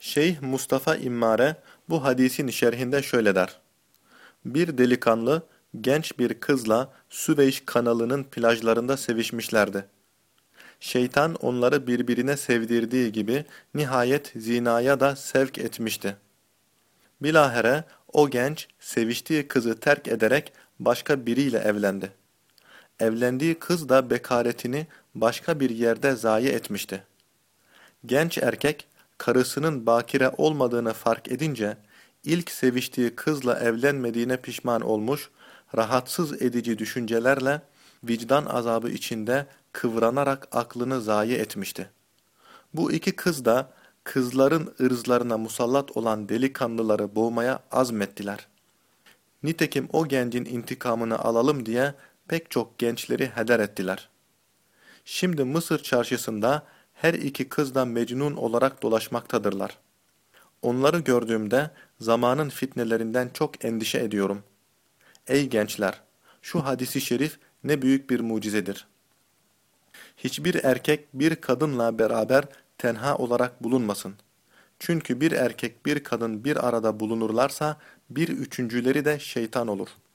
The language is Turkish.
Şeyh Mustafa İmmare bu hadisin şerhinde şöyle der. Bir delikanlı genç bir kızla Süveyş kanalının plajlarında sevişmişlerdi. Şeytan onları birbirine sevdirdiği gibi nihayet zinaya da sevk etmişti. Bilahere o genç seviştiği kızı terk ederek başka biriyle evlendi. Evlendiği kız da bekaretini başka bir yerde zayi etmişti. Genç erkek karısının bakire olmadığını fark edince ilk seviştiği kızla evlenmediğine pişman olmuş, rahatsız edici düşüncelerle vicdan azabı içinde kıvranarak aklını zayi etmişti. Bu iki kız da kızların ırzlarına musallat olan delikanlıları boğmaya azmettiler. Nitekim o gencin intikamını alalım diye pek çok gençleri heder ettiler. Şimdi Mısır çarşısında her iki kız da mecnun olarak dolaşmaktadırlar. Onları gördüğümde zamanın fitnelerinden çok endişe ediyorum. Ey gençler! Şu hadisi şerif ne büyük bir mucizedir. Hiçbir erkek bir kadınla beraber tenha olarak bulunmasın. Çünkü bir erkek bir kadın bir arada bulunurlarsa bir üçüncüleri de şeytan olur.''